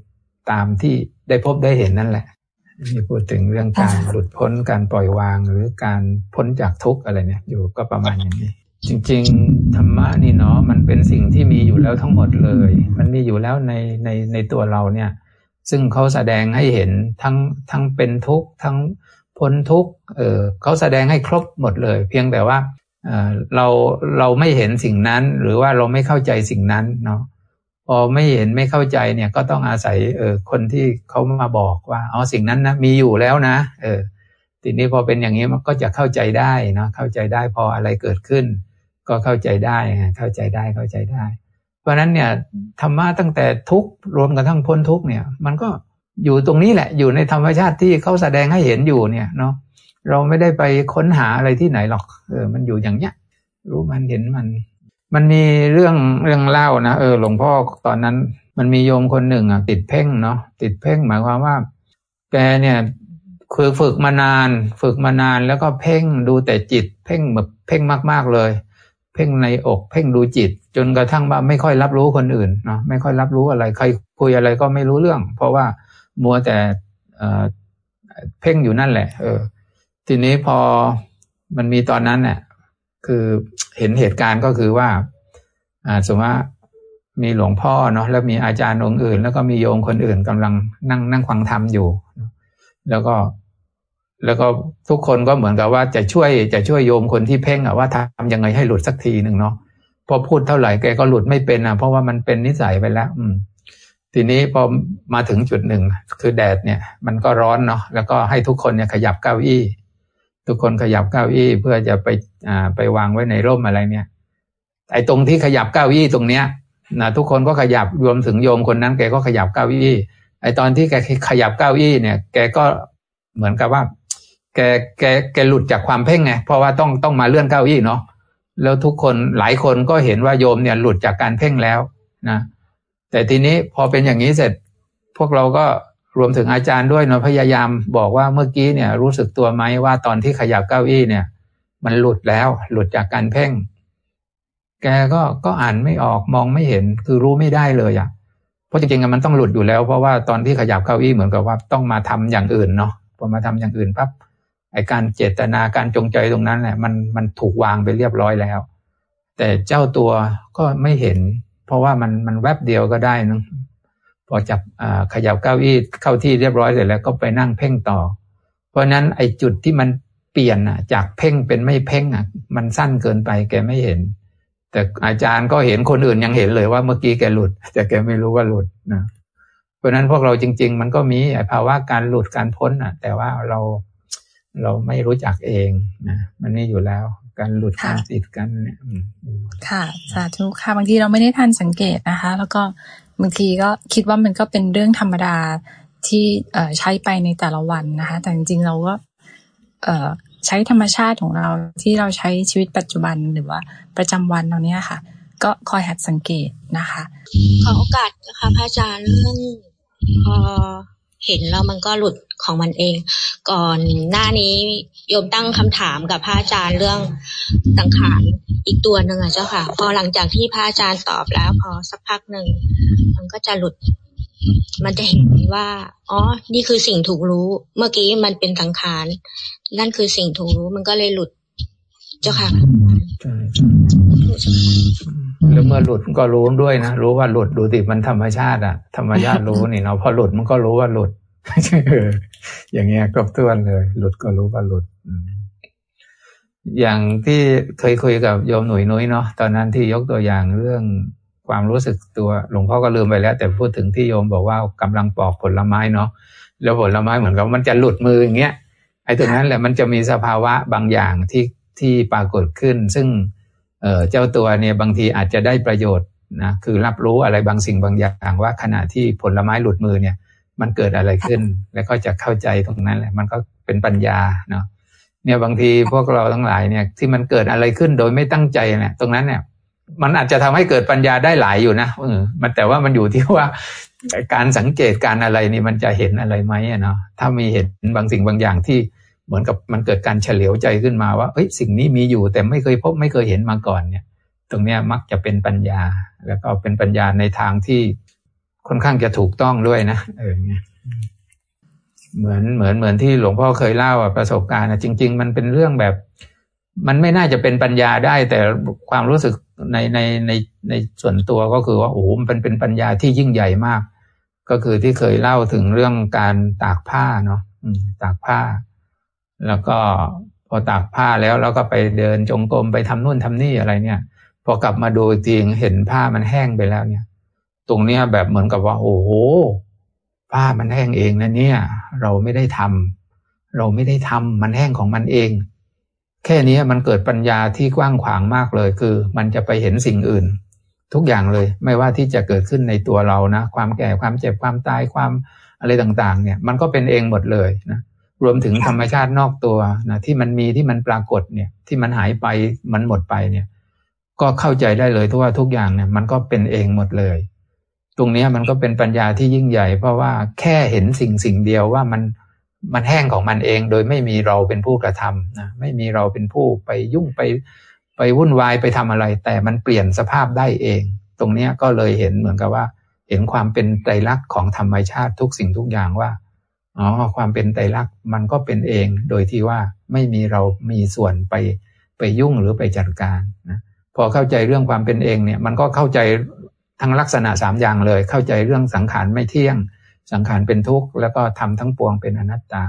ตามที่ได้พบได้เห็นนั่นแหละมีพูดถึงเรื่องการหลุดพ้นการปล่อยวางหรือการพ้นจากทุกข์อะไรเนี่ย อยู่ก็ประมาณอย่างนี้ จริง ๆ ธรรมะนี่เนาะมันเป็นสิ่งที่มีอยู่แล้วทั้งหมดเลย มันมีอยู่แล้วในในในตัวเราเนี่ย ซึ่งเขาแสดงให้เห็นทั้งทั้งเป็นทุกข์ทั้งพ้นทุกข์เออเขาแสดงให้ครบหมดเลย เพียงแต่ว่าเราเราไม่เห็นสิ่งนั้นหรือว่าเราไม่เข้าใจสิ่งนั้นเนาะ พอไม่เห็นไม่เข้าใจเนี่ยก็ต้องอาศัยเออคนที่เขามาบอกว่าอ๋อสิ่งนั้นนะมีอยู่แล้วนะ เออทีนี้พอเป็นอย่างนี้มันก็จะเข้าใจได้นะเข้าใจได้พออะไรเกิดขึ้น ก็เข้าใจได้เข้าใจได้เข้าใจได้ เพราะนั้นเนี่ยธรรมะตั้งแต่ทุกรวมกันทั้งพ้นทุกเนี่ย มันก็อยู่ตรงนี้แหละ อยู่ในธรรมชาติที่เขาแสดงให้เห็นอยู่เนี่ยเนาะเราไม่ได้ไปค้นหาอะไรที่ไหนหรอก เออ มันอยู่อย่างเนี้ยรู้มันเห็นมัน มันมีเรื่องเรื่องเล่านะเออหลวงพ่อตอนนั้น มันมีโยมคนหนึ่งอะ ติดเพ่งเนาะติดเพ่งหมายความว่า แกเนี่ยคือฝึกมานาน ฝึกมานานแล้วก็เพ่งดูแต่จิต เพ่งแบบเพ่งมากๆเลย เพ่งในอก เพ่งดูจิต จนกระทั่งว่าไม่ค่อยรับรู้คนอื่นเนาะไม่ค่อยรับรู้อะไร ใครคุยอะไรก็ไม่รู้เรื่อง เพราะว่ามัวแต่เพ่งอยู่นั่นแหละ เออ ทีนี้พอมันมีตอนนั้นเนี่ยคือ เห็นเหตุการณ์ก็คือว่าอ่าสมมติว่ามีหลวงพ่อเนาะแล้วมีอาจารย์องค์อื่น แล้วก็มีโยมคนอื่นกำลังนั่งนั่งฟังธรรมอยู่ แล้วก็แล้วก็ทุกคนก็เหมือนกับว่าจะช่วยจะช่วยโยมคนที่เพ่งอะว่าทำยังไงให้หลุดสักทีหนึ่งเนาะพอพูดเท่าไหร่แกก็หลุดไม่เป็นอะเพราะว่ามันเป็นนิสัยไปแล้ว อืม ทีนี้พอมาถึงจุดหนึ่งคือแดดเนี่ย มันก็ร้อนเนาะแล้วก็ให้ทุกคนเนี่ยขยับเก้าอี้ ทุกคนขยับเก้าอี้เพื่อจะไปอ่าไปวางไว้ในร่มอะไรเนี่ยไอ้ตรงที่ขยับเก้าอี้ตรงเนี้ยนะทุกคนก็ขยับรวมถึงโยมคนนั้น แกก็ขยับเก้าอี้ไอ้ตอนที่แกขยับเก้าอี้เนี่ย แกก็เหมือนกับว่า แกแกแกหลุดจากความเพ่งไงเพราะว่าต้องต้องมาเลื่อนเก้าอี้เนาะแล้วทุกคนหลายคนก็เห็นว่าโยมเนี่ยหลุดจากการเพ่งแล้วนะแต่ทีนี้พอเป็นอย่างนี้เสร็จ พวกเราก็ รวมถึงอาจารย์ด้วยเนาะพยายามบอกว่าเมื่อกี้เนี่ยรู้สึกตัวไหมว่าตอนที่ขยับเก้าอี้เนี่ย มันหลุดแล้วหลุดจากการเพ่ง แกก็ก็อ่านไม่ออกมองไม่เห็นคือรู้ไม่ได้เลยอะ่ะเพราะจริงๆมันต้องหลุดอยู่แล้ว เพราะว่าตอนที่ขยับเก้าอี้เหมือนกับว่าต้องมาทำอย่างอื่นเนาะพอมาทำอย่างอื่นปั๊บไอการเจตนาการจงใจตรงนั้นแหละมันมันถูกวางไปเรียบร้อยแล้ว แต่เจ้าตัวก็ไม่เห็น เพราะว่ามันมันแวบเดียวก็ได้นะ พอจับขยับเก้าอี้เข้าที่เรียบร้อยเสร็จแล้วก็ไปนั่งเพ่งต่อ เพราะนั้นไอ้จุดที่มันเปลี่ยนอะ จากเพ่งเป็นไม่เพ่งอะ มันสั้นเกินไปแกไม่เห็น แต่อาจารย์ก็เห็นคนอื่นยังเห็นเลยว่าเมื่อกี้แกหลุด แต่แกไม่รู้ว่าหลุดนะเพราะนั้นพวกเราจริง ๆ มันก็มีภาวะการหลุดการพ้นอะ แต่ว่าเราเราไม่รู้จักเองนะมันนี่อยู่แล้วการหลุดการติดกันเนี่ยค่ะสาธุค่ะบางทีเราไม่ได้ทันสังเกตนะคะ แล้วก็ บางทีก็คิดว่ามันก็เป็นเรื่องธรรมดาที่ใช้ไปในแต่ละวันนะคะ แต่จริงๆเราก็ใช้ธรรมชาติของเราที่เราใช้ชีวิตปัจจุบันหรือว่าประจำวันเราเนี้ยค่ะ ก็คอยหัดสังเกตนะคะ ขอโอกาสนะคะพระอาจารย์เรื่องอ เห็นแล้วมันก็หลุดของมันเอง ก่อนหน้านี้โยมตั้งคำถามกับพระอาจารย์เรื่องสังขารอีกตัวหนึ่งอะเจ้าค่ะ พอหลังจากที่พระอาจารย์ตอบแล้ว พอสักพักหนึ่งมันก็จะหลุด มันจะเห็นว่าอ๋อ นี่คือสิ่งถูกรู้ เมื่อกี้มันเป็นสังขารนั่นคือสิ่งถูกรู้มันก็เลยหลุด เจ้าค่ะ แล้วเมื่อหลุดก็รู้ด้วยนะรู้ว่าหลุดดูติมันธรรมชาติอะธรรมชาติรู้นี่เนาะพอหลุดมันก็รู้ว่าหลุดอย่างเงี้ยครบถ้วนเลย หลุดก็รู้ว่าหลุดอย่างที่เคยคุยกับโยมหนุ่ยนุ้ยเนาะตอนนั้นที่ยกตัวอย่างเรื่องความรู้สึกตัวหลวงพ่อก็ลืมไปแล้ว แต่พูดถึงที่โยมบอกว่ากำลังปอกผลไม้เนาะแล้วผลไม้เหมือนกับมันจะหลุดมืออย่างเงี้ยไอ้ตรงนั้นแหละมันจะมีสภาวะบางอย่างที่ที่ปรากฏขึ้น ซึ่ง เออเจ้าตัวเนี่ยบางทีอาจจะได้ประโยชน์นะคือรับรู้อะไรบางสิ่งบางอย่างว่าขณะที่ผลไม้หลุดมือเนี่ย มันเกิดอะไรขึ้น แล้วก็จะเข้าใจตรงนั้นแหละ มันก็เป็นปัญญาเนาะเนี่ยบางทีพวกเราทั้งหลายเนี่ย ที่มันเกิดอะไรขึ้นโดยไม่ตั้งใจเนี่ย ตรงนั้นเนี่ย มันอาจจะทำให้เกิดปัญญาได้หลายอยู่นะเออมันแต่ว่ามันอยู่ที่ว่าการสังเกตการอะไรนี่มันจะเห็นอะไรไหมเนาะถ้ามีเห็นบางสิ่งบางอย่างที่ เหมือนกับมันเกิดการเฉลียวใจขึ้นมาว่าเอ้ยสิ่งนี้มีอยู่แต่ไม่เคยพบไม่เคยเห็นมาก่อนเนี่ย ตรงเนี้ยมักจะเป็นปัญญา แล้วก็เป็นปัญญาในทางที่ค่อนข้างจะถูกต้องด้วยนะเออเนี่ยเหมือนเหมือนเหมือนที่หลวงพ่อเคยเล่าประสบการณ์นะจริง ๆ มันเป็นเรื่องแบบ มันไม่น่าจะเป็นปัญญาได้ แต่ความรู้สึกในในในในส่วนตัวก็คือว่าโอ้โหมันเป็นเป็นปัญญาที่ยิ่งใหญ่มาก ก็คือที่เคยเล่าถึงเรื่องการตากผ้าเนาะตากผ้า แล้วก็พอตากผ้าแล้วแล้วก็ไปเดินจงกรมไปทำนู่นทำนี่อะไรเนี่ย พอกลับมาดูจริงเห็นผ้ามันแห้งไปแล้วเนี่ย ตรงเนี้ยแบบเหมือนกับว่า โอ้โหผ้ามันแห้งเองนะเนี่ย เราไม่ได้ทำเราไม่ได้ทำมันแห้งของมันเอง แค่นี้มันเกิดปัญญาที่กว้างขวางมากเลย คือ มันจะไปเห็นสิ่งอื่น ทุกอย่างเลย ไม่ว่าที่จะเกิดขึ้นในตัวเรานะ ความแก่ความเจ็บความตายความอะไรต่าง ๆ เนี่ย มันก็เป็นเองหมดเลยนะ รวมถึงธรรมชาตินอกตัวนะที่มันมีที่มันปรากฏเนี่ย ที่มันหายไปมันหมดไปเนี่ย ก็เข้าใจได้เลยทุกว่าทุกอย่างเนี่ย มันก็เป็นเองหมดเลย ตรงนี้มันก็เป็นปัญญาที่ยิ่งใหญ่ เพราะว่าแค่เห็นสิ่งสิ่งเดียวว่ามันมันแห้งของมันเอง โดยไม่มีเราเป็นผู้กระทำนะไม่มีเราเป็นผู้ไปยุ่งไปไปวุ่นวายไปทำอะไร แต่มันเปลี่ยนสภาพได้เอง ตรงนี้ก็เลยเห็นเหมือนกับว่า เห็นความเป็นไตรลักษณ์ของธรรมชาติทุกสิ่งทุกอย่างว่า อ๋อความเป็นไตรลักษณ์มันก็เป็นเองโดยที่ว่าไม่มีเรามีส่วนไปไปยุ่งหรือไปจัดการนะพอเข้าใจเรื่องความเป็นเองเนี่ย มันก็เข้าใจทั้งลักษณะสามอย่างเลย เข้าใจเรื่องสังขารไม่เที่ยง สังขารเป็นทุกข์แล้วก็ทำทั้งปวงเป็นอนัตตา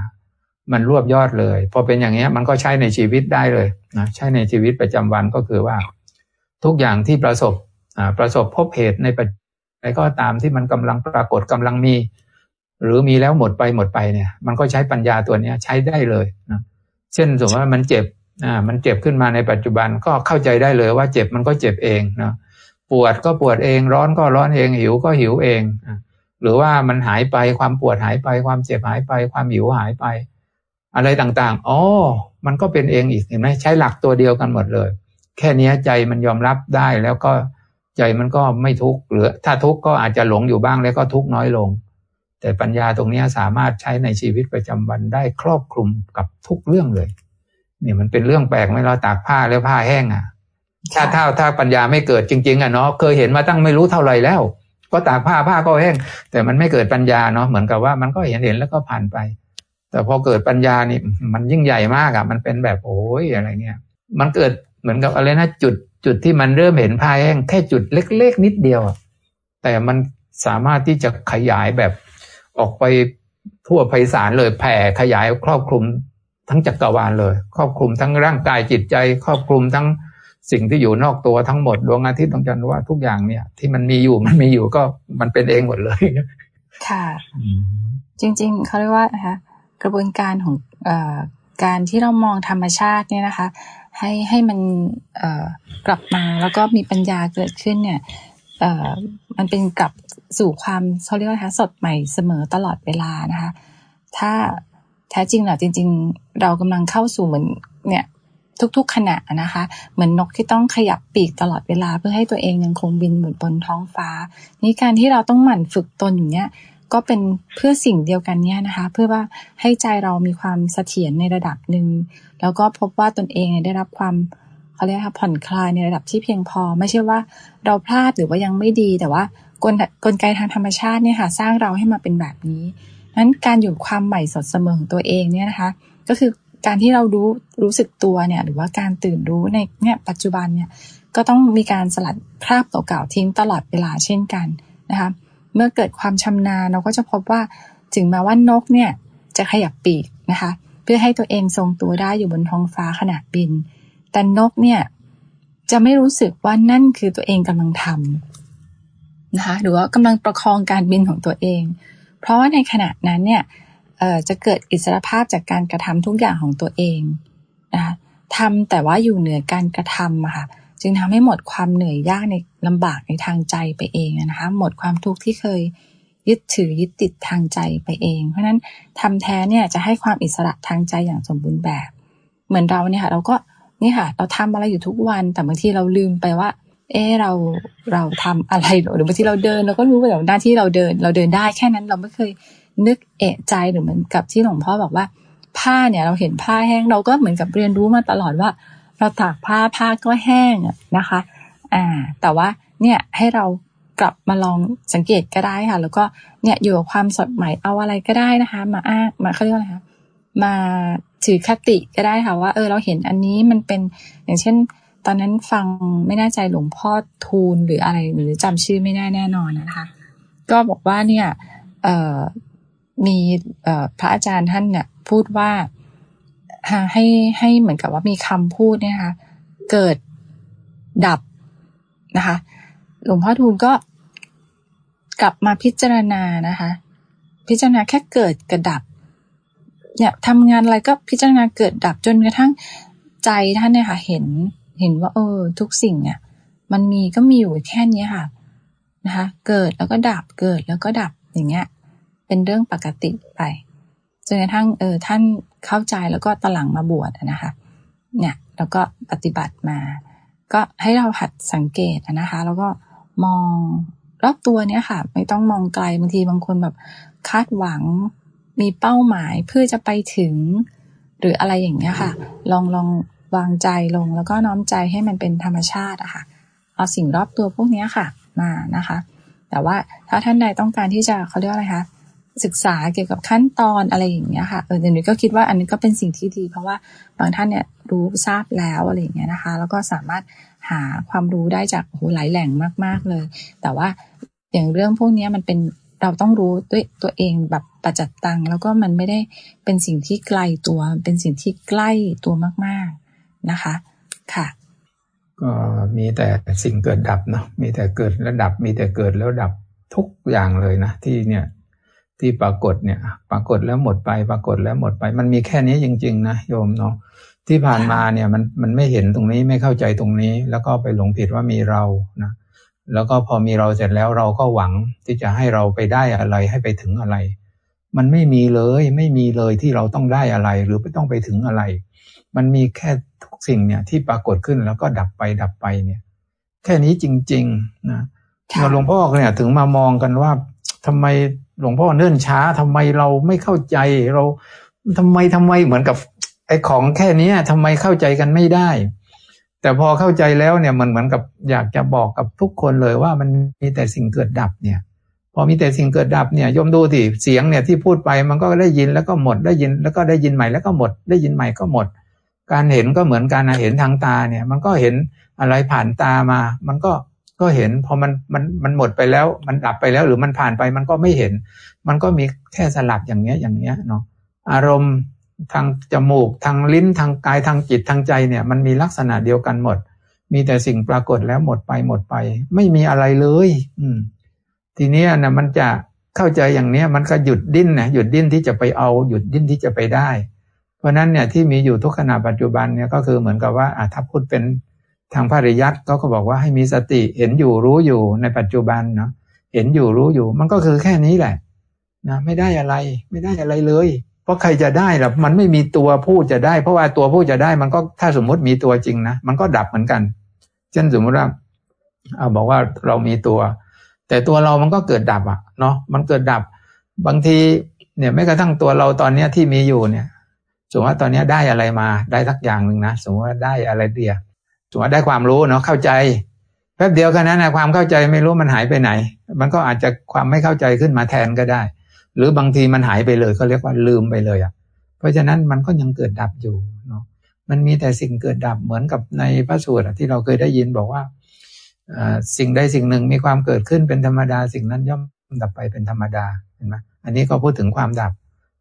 มันรวบยอดเลย พอเป็นอย่างนี้ยมันก็ใช้ในชีวิตได้เลยนะใช้ในชีวิตประจำวันก็คือว่า ทุกอย่างที่ประสบประสบพบเหตุในปัจจัยก็ตามที่มันกำลังปรากฏกำลังมี หรือมีแล้วหมดไปหมดไปเนี่ย มันก็ใช้ปัญญาตัวเนี้ย ใช้ได้เลยนะเช่นสมมติว่ามันเจ็บอ่ามันเจ็บขึ้นมาในปัจจุบันก็เข้าใจได้เลยว่าเจ็บมันก็เจ็บเองนะปวดก็ปวดเองร้อนก็ร้อนเองหิวก็หิวเองหรือว่ามันหายไปความปวดหายไป ความเจ็บหายไป ความหิวหายไป อะไรต่างๆอ๋อมันก็เป็นเองอีกเห็นไหมใช้หลักตัวเดียวกันหมดเลย แค่นี้ใจมันยอมรับได้แล้วก็ใจมันก็ไม่ทุกข์หรือถ้าทุกข์ก็อาจจะหลงอยู่บ้างแล้วก็ทุกข์น้อยลง แต่ปัญญาตรงนี้สามารถใช้ในชีวิตประจำวันได้ครอบคลุมกับทุกเรื่องเลย เนี่ยมันเป็นเรื่องแปลกไหมเราตากผ้าแล้วผ้าแห้งอะถ้าถ้าถ้าปัญญาไม่เกิดจริง ๆอะเนาะเคยเห็นมาตั้งไม่รู้เท่าไหร่แล้ว ก็ตากผ้าผ้าก็แห้ง แต่มันไม่เกิดปัญญาเนาะเหมือนกับว่ามันก็เห็นเห็นแล้วก็ผ่านไป แต่พอเกิดปัญญานี่มันยิ่งใหญ่มากอะ มันเป็นแบบโอ้ยอะไรเงี้ยมันเกิดเหมือนกับอะไรนะจุดจุดที่มันเริ่มเห็นผ้าแห้งแค่จุดเล็ก ๆ นิดเดียวแต่มันสามารถที่จะขยายแบบ ออกไปทั่วไพศาลเลยแผ่ขยายครอบคลุมทั้งจักรวาลเลย ครอบคลุมทั้งร่างกายจิตใจ ครอบคลุมทั้งสิ่งที่อยู่นอกตัวทั้งหมดดวงอาทิตย์ดวงจันทร์ว่าทุกอย่างเนี่ย ที่มันมีอยู่มันมีอยู่ก็มันเป็นเองหมดเลย ค่ะ จริง ๆเขาเรียกว่านะคะกระบวนการของอการที่เรามองธรรมชาติเนี่ยนะคะ ให้ให้มันกลับมาแล้วก็มีปัญญาเกิดขึ้นเนี่ย มันเป็นกลับสู่ความเขาเรียกว่าสดใหม่เสมอตลอดเวลานะคะ ถ้าแท้จริงเนี่ยจริง ๆ เรากำลังเข้าสู่เหมือนเนี่ยทุกๆขณะนะคะ เหมือนนกที่ต้องขยับปีกตลอดเวลา เพื่อให้ตัวเองยังคงบินบนท้องฟ้า นี่การที่เราต้องหมั่นฝึกตนอยู่เนี้ยก็เป็นเพื่อสิ่งเดียวกันเนี้ยนะคะ เพื่อว่าให้ใจเรามีความเสถียรในระดับหนึ่งแล้วก็พบว่าตนเองได้รับความ เขาเรียกค่ะผ่อนคลายในระดับที่เพียงพอ ไม่ใช่ว่าเราพลาดหรือว่ายังไม่ดี แต่ว่ากลกลไกทางธรรมชาติเนี่ยค่ะสร้างเราให้มาเป็นแบบนี้นั้นการอยู่ความใหม่สดเสมอของตัวเองเนี่ยนะคะ ก็คือการที่เรารู้รู้สึกตัวเนี่ย หรือว่าการตื่นรู้ในเนี่ยปัจจุบันเนี่ยก็ต้องมีการสลัดคราบเก่าๆทิ้งตลอดเวลาเช่นกันนะคะเมื่อเกิดความชำนาญเราก็จะพบว่าถึงแม้ว่านกเนี่ยจะขยับปีกนะคะ เพื่อให้ตัวเองทรงตัวได้อยู่บนท้องฟ้าขณะบิน แต่นกเนี่ย จะไม่รู้สึกว่านั่นคือตัวเองกำลังทำนะคะหรือว่ากำลังประคองการบินของตัวเอง เพราะว่าในขณะนั้นเนี่ยจะเกิดอิสรภาพจากการกระทำทุกอย่างของตัวเองนะคะทำแต่ว่าอยู่เหนือการกระทำค่ะจึงทำให้หมดความเหนื่อยยากในลำบากในทางใจไปเองนะคะหมดความทุกข์ที่เคยยึดถือยึดติดทางใจไปเอง เพราะนั้นทำแท้เนี่ยจะให้ความอิสระทางใจอย่างสมบูรณ์แบบ เหมือนเราเนี่ยค่ะเราก็ นี่ค่ะ เราทำอะไรอยู่ทุกวัน แต่บางทีเราลืมไปว่า เออเราเราทำอะไรหรือบางทีเราเดินเราก็รู้ว่าหน้าที่เราเดิน เราเดินได้แค่นั้นเราไม่เคยนึกเอะใจหรือเหมือนกับที่หลวงพ่อบอกว่า ผ้าเนี่ยเราเห็นผ้าแห้งเราก็เหมือนกับเรียนรู้มาตลอดว่า เราตากผ้าผ้าก็แห้งนะคะ อ่า แต่ว่าเนี่ยให้เรากลับมาลองสังเกตก็ได้ค่ะ แล้วก็เนี่ยอยู่กับความสดใหม่เอาอะไรก็ได้นะคะ มาอ้างมาเขาเรียกว่าอะไรคะมา ถือคติก็ได้ค่ะว่า เออเราเห็นอันนี้มันเป็นอย่างเช่น ตอนนั้นฟังไม่แน่ใจหลวงพ่อทูลหรืออะไรหรือจำชื่อไม่ได้แน่นอนนะคะ ก็บอกว่าเนี่ยเออมีเออพระอาจารย์ท่านเนี่ยพูดว่าให้ให้เหมือนกับว่ามีคำพูดเนี่ยค่ะเกิดดับนะคะ หลวงพ่อทูลก็กลับมาพิจารณานะคะ พิจารณาแค่เกิดกระดับ เนี่ยทำงานอะไรก็พิจารณาเกิดดับจนกระทั่งใจท่านเนี่ยค่ะ เห็นเห็นว่า เออ ทุกสิ่งเนี่ย มันมีก็มีอยู่แค่นี้ค่ะนะคะ เกิดแล้วก็ดับเกิดแล้วก็ดับอย่างเงี้ย เป็นเรื่องปกติไปจนกระทั่งเออท่านเข้าใจแล้วก็ตหลังมาบวชนะคะ เนี่ยแล้วก็ปฏิบัติมา ก็ให้เราหัดสังเกตนะคะ แล้วก็มองรอบตัวเนี้ยค่ะ ไม่ต้องมองไกลบางทีบางคนแบบคาดหวัง มีเป้าหมายเพื่อจะไปถึง หรืออะไรอย่างเงี้ยค่ะ ลองลองวางใจลงแล้วก็น้อมใจให้มันเป็นธรรมชาติอะค่ะ เอาสิ่งรอบตัวพวกนี้ค่ะ มานะคะ แต่ว่าถ้าท่านใดต้องการที่จะเขาเรียกอะไรคะศึกษาเกี่ยวกับขั้นตอนอะไรอย่างเงี้ยค่ะเออเดี๋ยวนี้ก็คิดว่าอันนี้ก็เป็นสิ่งที่ดี เพราะว่าบางท่านเนี่ยรู้ทราบแล้วอะไรอย่างเงี้ยนะคะ แล้วก็สามารถหาความรู้ได้จากโอ้โหหลายแหล่งมาก ๆเลย แต่ว่าอย่างเรื่องพวกนี้มันเป็น เราต้องรู้ด้วยตัวเองแบบประจัดตัง แล้วก็มันไม่ได้เป็นสิ่งที่ไกลตัว เป็นสิ่งที่ใกล้ตัวมาก ๆนะคะ ค่ะ ก็มีแต่สิ่งเกิดดับเนาะมีแต่เกิดแล้วดับ มีแต่เกิดแล้วดับทุกอย่างเลยนะที่เนี่ยที่ปรากฏเนี่ย ปรากฏแล้วหมดไป ปรากฏแล้วหมดไป มันมีแค่นี้จริง ๆ นะโยมเนาะที่ผ่านมาเนี่ยมันมันไม่เห็นตรงนี้ไม่เข้าใจตรงนี้ แล้วก็ไปหลงผิดว่ามีเรานะ แล้วก็พอมีเราเสร็จแล้วเราก็หวังที่จะให้เราไปได้อะไรให้ไปถึงอะไร มันไม่มีเลยไม่มีเลยที่เราต้องได้อะไรหรือไม่ต้องไปถึงอะไร มันมีแค่ทุกสิ่งเนี่ยที่ปรากฏขึ้นแล้วก็ดับไปดับไปเนี่ย แค่นี้จริง ๆ นะหลวงพ่อเนี่ยถึงมามองกันว่าทำไมหลวงพ่อเนิ่นช้าทำไมเราไม่เข้าใจเราทำไมทำไมเหมือนกับไอ้ของแค่นี้ทำไมเข้าใจกันไม่ได้ แต่พอเข้าใจแล้วเนี่ยมันเหมือนกับอยากจะบอกกับทุกคนเลยว่ามันมีแต่สิ่งเกิดดับเนี่ยพอมีแต่สิ่งเกิดดับเนี่ยยมดูสิเสียงเนี่ยที่พูดไปมันก็ได้ยินแล้วก็หมดได้ยินแล้วก็ได้ยินใหม่แล้วก็หมด ได้ยินใหม่ก็หมด การเห็นก็เหมือนการเห็นทางตาเนี่ย มันก็เห็นอะไรผ่านตามา มันก็ก็เห็นพอมันมันมันหมดไปแล้ว มันดับไปแล้วหรือมันผ่านไปมันก็ไม่เห็น มันก็มีแค่สลับอย่างเงี้ยอย่างเงี้ยเนาะอารมณ์ ทางจมูกทางลิ้นทางกายทางจิตทางใจเนี่ย มันมีลักษณะเดียวกันหมด มีแต่สิ่งปรากฏแล้วหมดไปหมดไป ไม่มีอะไรเลย อืม ทีนี้นะมันจะเข้าใจอย่างเนี้ย มันก็หยุดดิ้นนะหยุดดิ้นที่จะไปเอา หยุดดิ้นที่จะไปได้ เพราะนั้นเนี่ยที่มีอยู่ทุกขณะปัจจุบันเนี่ยก็คือเหมือนกับว่าอ่าถ้าพูดเป็นทางพระริยัติก็บอกว่าให้มีสติเห็นอยู่รู้อยู่ในปัจจุบันเนาะเห็นอยู่รู้อยู่ มันก็คือแค่นี้แหละนะไม่ได้อะไร ไม่ได้อะไรเลย เพราะใครจะได้ล่ะมันไม่มีตัวผู้จะได้ เพราะว่าตัวผู้จะได้มันก็ถ้าสมมุติมีตัวจริงนะมันก็ดับเหมือนกัน เช่นสมมติว่าเอาบอกว่าเรามีตัว แต่ตัวเรามันก็เกิดดับอะเนาะมันเกิดดับ บางทีเนี่ยไม่กระทั่งตัวเราตอนเนี้ยที่มีอยู่เนี่ย สมมติว่าตอนนี้ได้อะไรมาได้สักอย่างหนึ่งนะสมมติว่าได้อะไรเดียสมมติว่าได้ความรู้เนาะเข้าใจแป๊บเดียวกันนั้นนะความเข้าใจไม่รู้มันหายไปไหน มันก็อาจจะความไม่เข้าใจขึ้นมาแทนก็ได้ หรือบางทีมันหายไปเลยเขาเรียกว่าลืมไปเลยอะ เพราะฉะนั้นมันก็ยังเกิดดับอยู่เนาะมันมีแต่สิ่งเกิดดับเหมือนกับในพระสูตรที่เราเคยได้ยินบอกว่าสิ่งใดสิ่งหนึ่งมีความเกิดขึ้นเป็นธรรมดา สิ่งนั้นย่อมดับไปเป็นธรรมดาเห็นไหมอันนี้ก็พูดถึงความดับ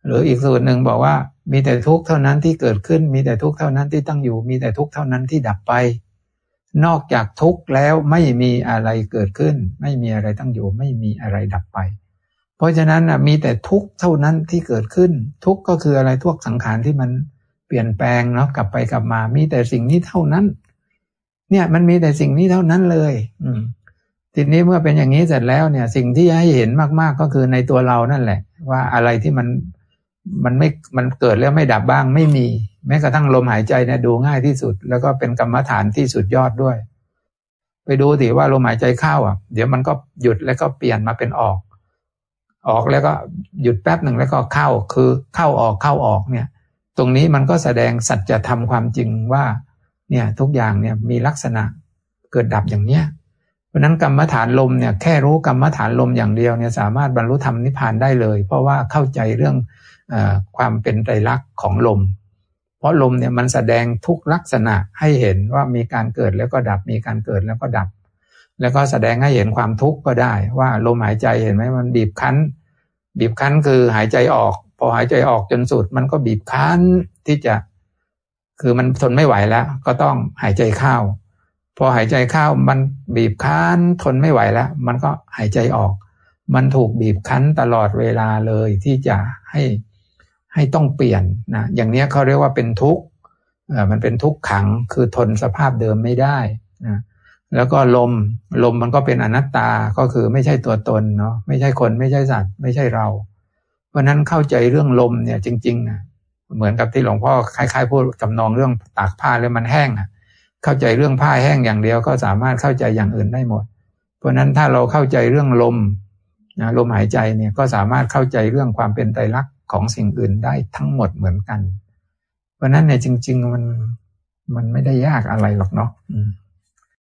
หรืออีกสูตรหนึ่งบอกว่ามีแต่ทุกข์เท่านั้นที่เกิดขึ้น มีแต่ทุกข์เท่านั้นที่ตั้งอยู่ มีแต่ทุกข์เท่านั้นที่ดับไป นอกจากทุกข์แล้วไม่มีอะไรเกิดขึ้น ไม่มีอะไรตั้งอยู่ ไม่มีอะไรดับไป เพราะฉะนั้นมีแต่ทุกข์เท่านั้นที่เกิดขึ้น ทุกข์ก็คืออะไรทุกสังขารที่มันเปลี่ยนแปลงเนาะกลับไปกลับมา มีแต่สิ่งนี้เท่านั้น เนี่ยมันมีแต่สิ่งนี้เท่านั้นเลย อืมทีนี้เมื่อเป็นอย่างนี้เสร็จแล้วเนี่ย สิ่งที่ให้เห็นมากๆก็คือในตัวเรานั่นแหละ ว่าอะไรที่มันมันไม่มันเกิดแล้วไม่ดับบ้างไม่มี แม้กระทั่งลมหายใจเนี่ยดูง่ายที่สุด แล้วก็เป็นกรรมฐานที่สุดยอดด้วย ไปดูสิว่าลมหายใจเข้าอะ เดี๋ยวมันก็หยุดแล้วก็เปลี่ยนมาเป็นออก ออกแล้วก็หยุดแป๊บหนึ่งแล้วก็เข้าคือเข้าออกเข้าออกเนี่ย ตรงนี้มันก็แสดงสัจธรรมความจริงว่าเนี่ยทุกอย่างเนี่ยมีลักษณะเกิดดับอย่างเนี้ยเพราะนั้นกรรมฐานลมเนี่ยแค่รู้กรรมฐานลมอย่างเดียวเนี่ยสามารถบรรลุธรรมนิพพานได้เลย เพราะว่าเข้าใจเรื่องอความเป็นไตรลักษณ์ของลม เพราะลมเนี่ยมันแสดงทุกลักษณะให้เห็นว่ามีการเกิดแล้วก็ดับมีการเกิดแล้วก็ดับ แล้วก็แสดงให้เห็นความทุกข์ก็ได้ ว่าลมหายใจเห็นไหมมันบีบคั้น บีบคั้นคือหายใจออก พอหายใจออกจนสุด มันก็บีบคั้นที่จะ คือมันทนไม่ไหวแล้ว ก็ต้องหายใจเข้าพอหายใจเข้ามันบีบคั้นทนไม่ไหวแล้ว มันก็หายใจออก มันถูกบีบคั้นตลอดเวลาเลยที่จะให้ให้ต้องเปลี่ยนนะอย่างนี้เขาเรียกว่าเป็นทุกข์มันเป็นทุกข์ขังคือทนสภาพเดิมไม่ได้นะ แล้วก็ลมลมมันก็เป็นอนัตตาก็คือไม่ใช่ตัวตนเนาะไม่ใช่คนไม่ใช่สัตว์ ไม่ใช่เรา เพราะนั้นเข้าใจเรื่องลมเนี่ยจริงๆนะเหมือนกับที่หลวงพ่อคล้ายๆพูดจำนองเรื่องตากผ้าแล้วมันแห้งอะเข้าใจเรื่องผ้าแห้งอย่างเดียวก็สามารถเข้าใจอย่างอื่นได้หมด เพราะนั้นถ้าเราเข้าใจเรื่องลมนะลมหายใจเนี่ยก็สามารถเข้าใจเรื่องความเป็นไตรลักษณ์ของสิ่งอื่นได้ทั้งหมดเหมือนกัน เพราะนั้นในจริง ๆ มันมันไม่ได้ยากอะไรหรอกเนาะ